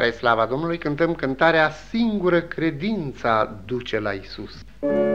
Spre slava Domnului cântăm cântarea Singură credința duce la Isus. Singură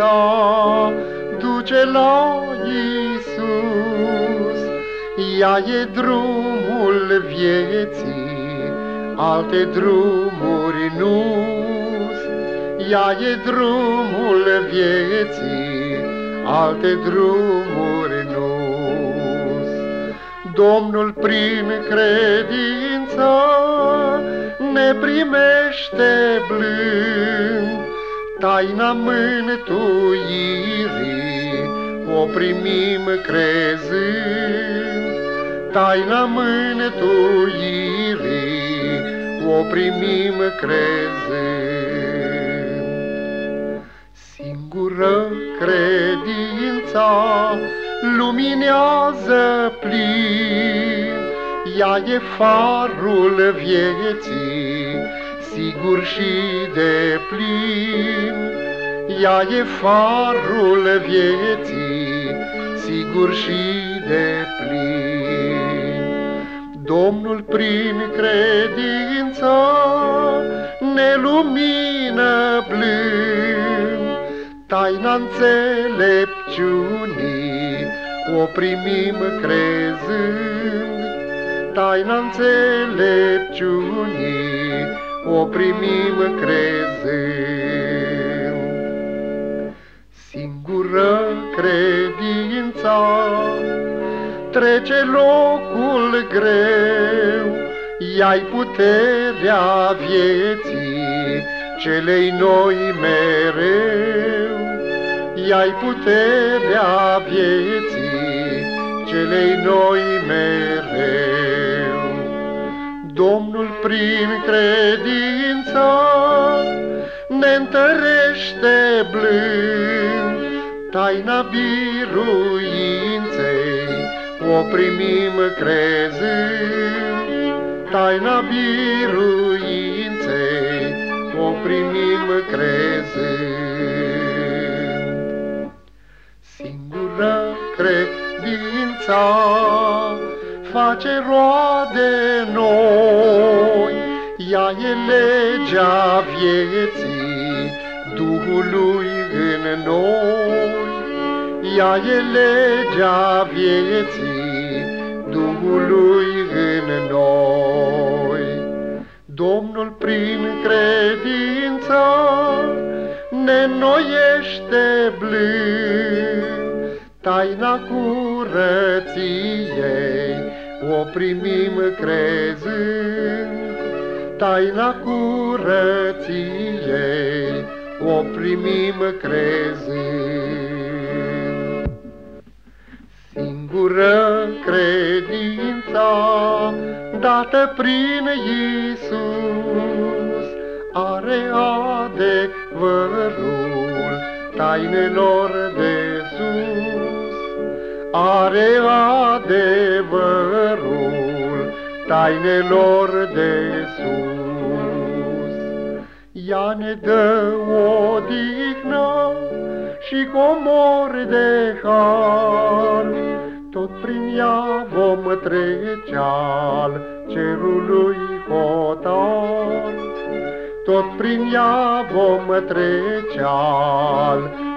credința duce la Isus, ea e drumul vieții, alte drumuri nu. Ea e drumul vieții, alte drumuri nu. Domnul prin credință ne primește blând, taina mântuirii o primim crezând. Taina mântuirii o primim crezând. Singură credința luminează plin, ea e farul vieții, sigur și de plin. Ea e farul vieții, sigur și de plin. Domnul prin credință ne lumină blând, taina înțelepciunii o primim crezând taina înțelepciunii o primim crezând. Singură credința trece locul greu, ea puterea vieții celei noi mereu. Ea-i puterea vieții celei noi mereu. Prin credință ne întărește blând, taina biruinței o primim crezând. Taina biruinței o primim crezând. Singură credința face roade noi, ea e legea vieții Duhului în noi. Ea e legea vieții Duhului în noi. Domnul prin credință ne noiește blând, taina curăției o primim crezând, taina curăției o primim crezând. Singură credința dată prin Isus are adevărul tainelor de sus. Are adevărul tainelor de sus. Ea ne dă odihnă și comori de har, tot prin ea vom trece al cerului hotar. Tot prin ea vom trece al